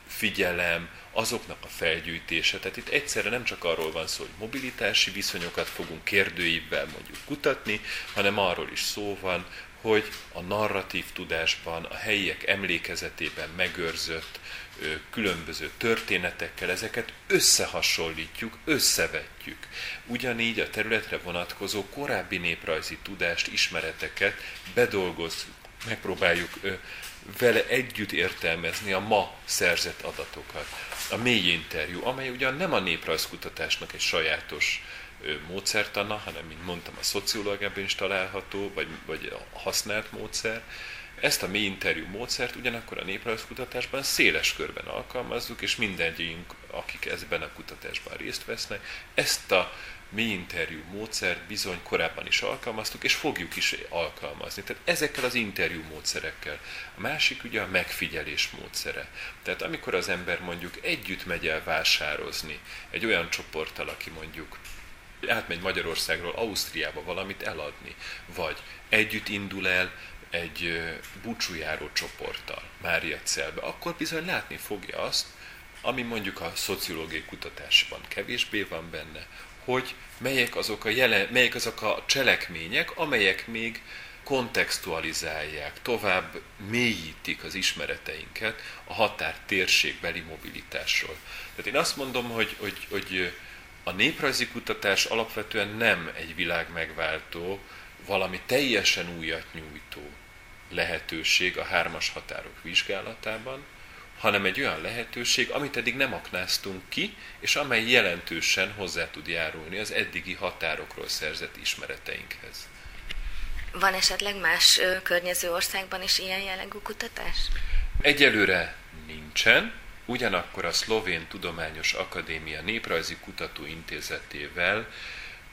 figyelem, azoknak a felgyűjtése. Tehát itt egyszerre nem csak arról van szó, hogy mobilitási viszonyokat fogunk kérdőívvel mondjuk kutatni, hanem arról is szó van, hogy a narratív tudásban, a helyiek emlékezetében megőrzött különböző történetekkel ezeket összehasonlítjuk, összevetjük. Ugyanígy a területre vonatkozó korábbi néprajzi tudást, ismereteket bedolgozzuk, megpróbáljuk vele együtt értelmezni a ma szerzett adatokat. A mély interjú, amely ugyan nem a néprajzkutatásnak egy sajátos módszertana, hanem, mint mondtam, a szociológiában is található, vagy, vagy a használt módszer, ezt a mély interjú módszert ugyanakkor a néprajzkutatásban széles körben alkalmazzuk, és mindegyünk, akik ezben a kutatásban részt vesznek, ezt a mély interjú módszert bizony korábban is alkalmaztuk, és fogjuk is alkalmazni. Tehát ezekkel az interjú módszerekkel. A másik ugye a megfigyelés módszere. Tehát amikor az ember mondjuk együtt megy el vásározni egy olyan csoporttal, aki mondjuk átmegy Magyarországról Ausztriába valamit eladni, vagy együtt indul el egy búcsújáró csoporttal Mária Celbe, akkor bizony látni fogja azt, ami mondjuk a szociológiai kutatásban kevésbé van benne, hogy melyek azok a, jelen, melyek azok a cselekmények, amelyek még kontextualizálják, tovább mélyítik az ismereteinket a határ térségbeli mobilitásról. Tehát én azt mondom, hogy, hogy, hogy a néprajzi kutatás alapvetően nem egy világ megváltó, valami teljesen újat nyújtó lehetőség a hármas határok vizsgálatában, hanem egy olyan lehetőség, amit eddig nem aknáztunk ki, és amely jelentősen hozzá tud járulni az eddigi határokról szerzett ismereteinkhez. Van esetleg más ö, környező országban is ilyen jellegű kutatás? Egyelőre nincsen, ugyanakkor a Szlovén Tudományos Akadémia Néprajzi Kutatóintézetével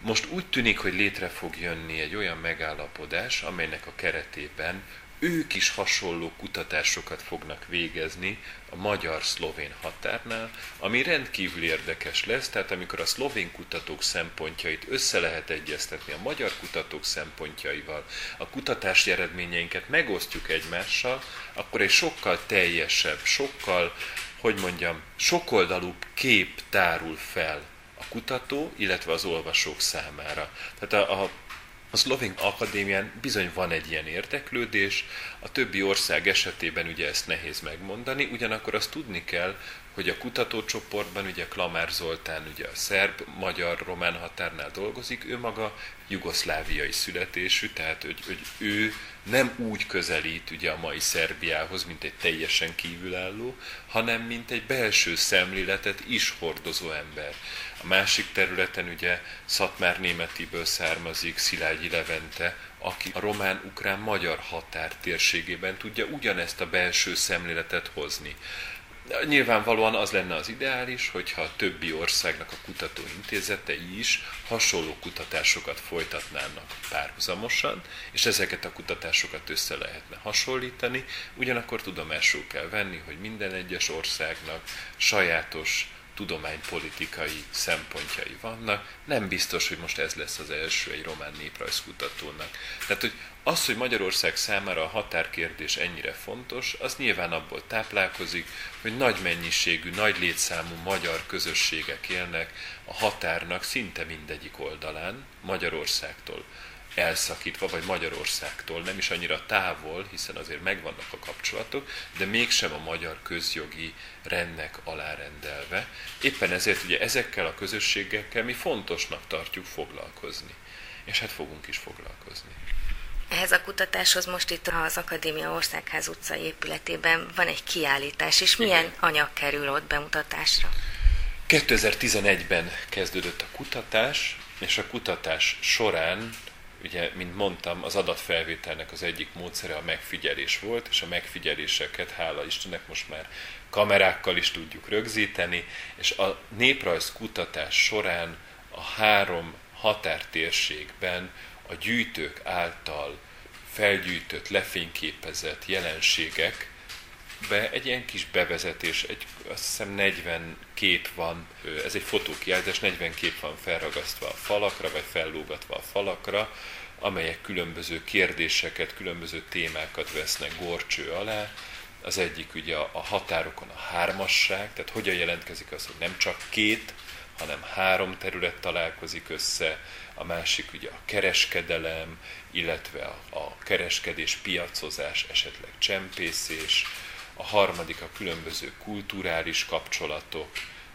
most úgy tűnik, hogy létre fog jönni egy olyan megállapodás, amelynek a keretében ők is hasonló kutatásokat fognak végezni a magyar-szlovén határnál, ami rendkívül érdekes lesz, tehát amikor a szlovén kutatók szempontjait össze lehet egyeztetni a magyar kutatók szempontjaival, a kutatási eredményeinket megosztjuk egymással, akkor egy sokkal teljesebb, sokkal, hogy mondjam, sokoldalúbb kép tárul fel a kutató, illetve az olvasók számára. Tehát a, a a szlovén akadémián bizony van egy ilyen érdeklődés, a többi ország esetében ugye ezt nehéz megmondani, ugyanakkor azt tudni kell, hogy a kutatócsoportban ugye Klamár Zoltán ugye a szerb, magyar, román határnál dolgozik, ő maga jugoszláviai születésű, tehát hogy, hogy ő nem úgy közelít ugye a mai Szerbiához, mint egy teljesen kívülálló, hanem mint egy belső szemléletet is hordozó ember. A másik területen ugye Szatmár németiből származik Szilágyi Levente, aki a román-ukrán-magyar határ térségében tudja ugyanezt a belső szemléletet hozni. Nyilvánvalóan az lenne az ideális, hogyha a többi országnak a kutatóintézetei is hasonló kutatásokat folytatnának párhuzamosan, és ezeket a kutatásokat össze lehetne hasonlítani, ugyanakkor tudomásul kell venni, hogy minden egyes országnak sajátos tudománypolitikai szempontjai vannak. Nem biztos, hogy most ez lesz az első egy román néprajzkutatónak. Tehát, hogy az, hogy Magyarország számára a határkérdés ennyire fontos, az nyilván abból táplálkozik, hogy nagy mennyiségű, nagy létszámú magyar közösségek élnek a határnak szinte mindegyik oldalán, Magyarországtól elszakítva, vagy Magyarországtól nem is annyira távol, hiszen azért megvannak a kapcsolatok, de mégsem a magyar közjogi rendnek alárendelve. Éppen ezért ugye ezekkel a közösségekkel mi fontosnak tartjuk foglalkozni. És hát fogunk is foglalkozni. Ehhez a kutatáshoz most itt az Akadémia Országház utcai épületében van egy kiállítás, és milyen Igen. anyag kerül ott bemutatásra? 2011-ben kezdődött a kutatás, és a kutatás során ugye, mint mondtam, az adatfelvételnek az egyik módszere a megfigyelés volt, és a megfigyeléseket, hála Istennek, most már kamerákkal is tudjuk rögzíteni, és a néprajz kutatás során a három határtérségben a gyűjtők által felgyűjtött, lefényképezett jelenségek be egy ilyen kis bevezetés, egy, azt hiszem 40 kép van, ez egy fotókiállítás, 40 kép van felragasztva a falakra, vagy fellógatva a falakra, amelyek különböző kérdéseket, különböző témákat vesznek gorcső alá. Az egyik ugye a határokon a hármasság, tehát hogyan jelentkezik az, hogy nem csak két, hanem három terület találkozik össze, a másik ugye a kereskedelem, illetve a, kereskedés, piacozás, esetleg csempészés, a harmadik a különböző kulturális kapcsolatok,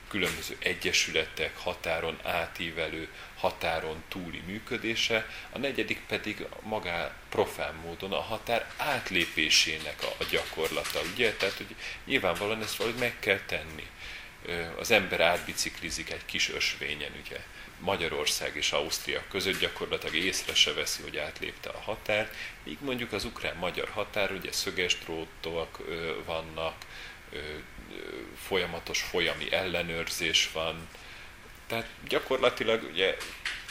különböző egyesületek határon átívelő, határon túli működése, a negyedik pedig magá profán módon a határ átlépésének a, a gyakorlata, ugye? Tehát, hogy nyilvánvalóan ezt valahogy meg kell tenni. Az ember átbiciklizik egy kis ösvényen, ugye? Magyarország és Ausztria között gyakorlatilag észre se veszi, hogy átlépte a határt, míg mondjuk az ukrán-magyar határ, ugye szöges drótok vannak, folyamatos folyami ellenőrzés van, tehát gyakorlatilag ugye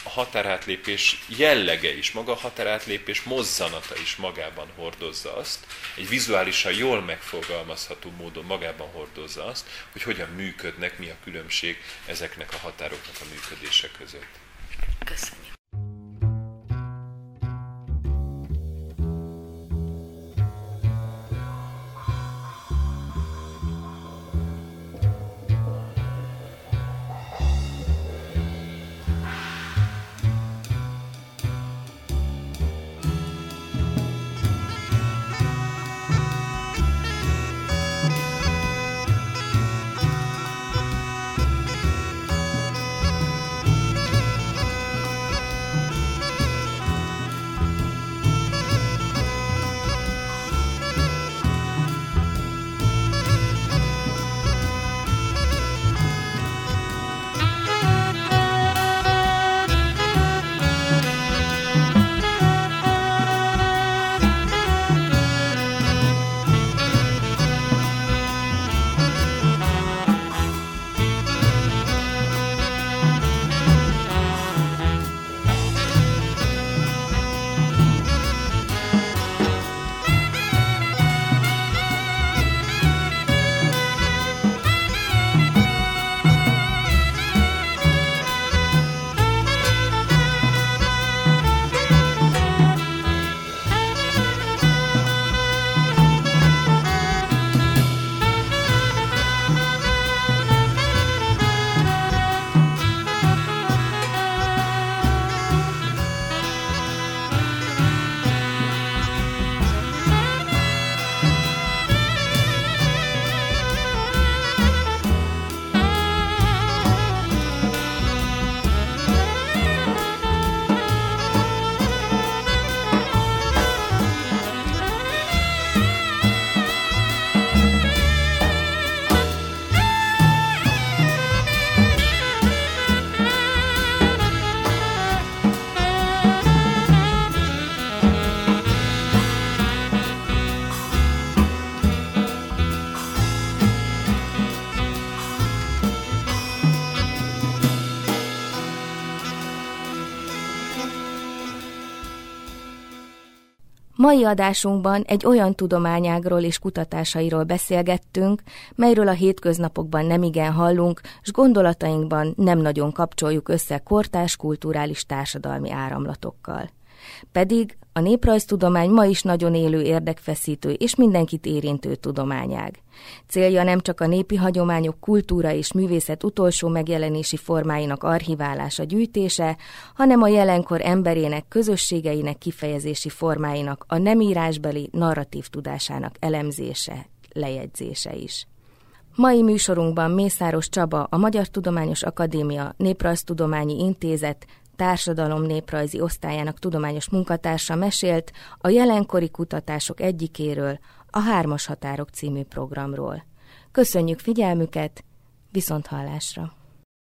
a határátlépés jellege is, maga a határátlépés mozzanata is magában hordozza azt, egy vizuálisan jól megfogalmazható módon magában hordozza azt, hogy hogyan működnek, mi a különbség ezeknek a határoknak a működése között. Köszönjük. Mai adásunkban egy olyan tudományágról és kutatásairól beszélgettünk, melyről a hétköznapokban nem igen hallunk, s gondolatainkban nem nagyon kapcsoljuk össze kortás kulturális társadalmi áramlatokkal. Pedig a néprajztudomány ma is nagyon élő érdekfeszítő és mindenkit érintő tudományág. Célja nem csak a népi hagyományok kultúra és művészet utolsó megjelenési formáinak archiválása, gyűjtése, hanem a jelenkor emberének, közösségeinek kifejezési formáinak, a nem írásbeli narratív tudásának elemzése, lejegyzése is. Mai műsorunkban Mészáros Csaba, a Magyar Tudományos Akadémia Néprajztudományi Intézet társadalom-néprajzi osztályának tudományos munkatársa mesélt a jelenkori kutatások egyikéről, a Hármas Határok című programról. Köszönjük figyelmüket, viszont hallásra!